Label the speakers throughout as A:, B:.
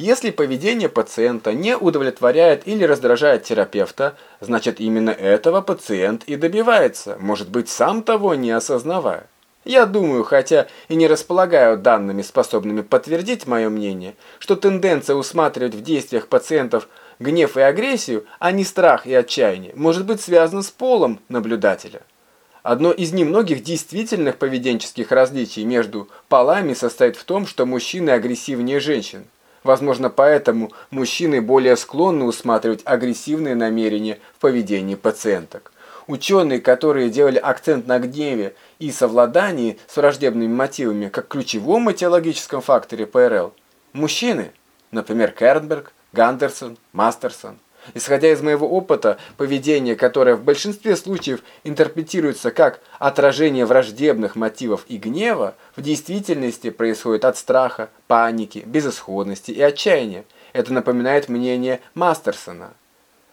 A: Если поведение пациента не удовлетворяет или раздражает терапевта, значит именно этого пациент и добивается, может быть сам того не осознавая. Я думаю, хотя и не располагаю данными, способными подтвердить мое мнение, что тенденция усматривать в действиях пациентов гнев и агрессию, а не страх и отчаяние, может быть связана с полом наблюдателя. Одно из немногих действительных поведенческих различий между полами состоит в том, что мужчины агрессивнее женщин. Возможно, поэтому мужчины более склонны усматривать агрессивные намерения в поведении пациенток. Ученые, которые делали акцент на гневе и совладании с враждебными мотивами как ключевом этиологическом факторе ПРЛ, мужчины, например, Кернберг, Гандерсон, Мастерсон, Исходя из моего опыта, поведение, которое в большинстве случаев интерпретируется как отражение враждебных мотивов и гнева, в действительности происходит от страха, паники, безысходности и отчаяния. Это напоминает мнение Мастерсона,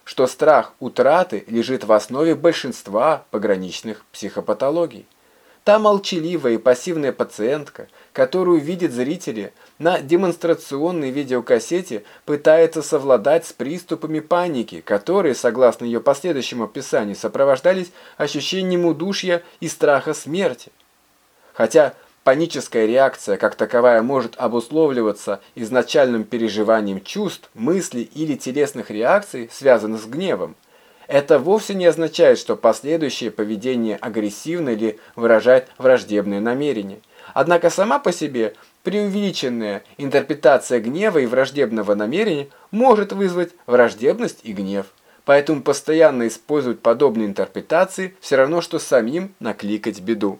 A: что страх утраты лежит в основе большинства пограничных психопатологий. Та молчаливая и пассивная пациентка, которую видят зрители на демонстрационной видеокассете, пытается совладать с приступами паники, которые, согласно ее последующему описанию, сопровождались ощущением удушья и страха смерти. Хотя паническая реакция как таковая может обусловливаться изначальным переживанием чувств, мыслей или телесных реакций, связанных с гневом, это вовсе не означает, что последующее поведение агрессивно или выражает враждебные намерения. Однако сама по себе преувеличенная интерпретация гнева и враждебного намерения может вызвать враждебность и гнев. Поэтому постоянно использовать подобные интерпретации все равно, что самим накликать беду.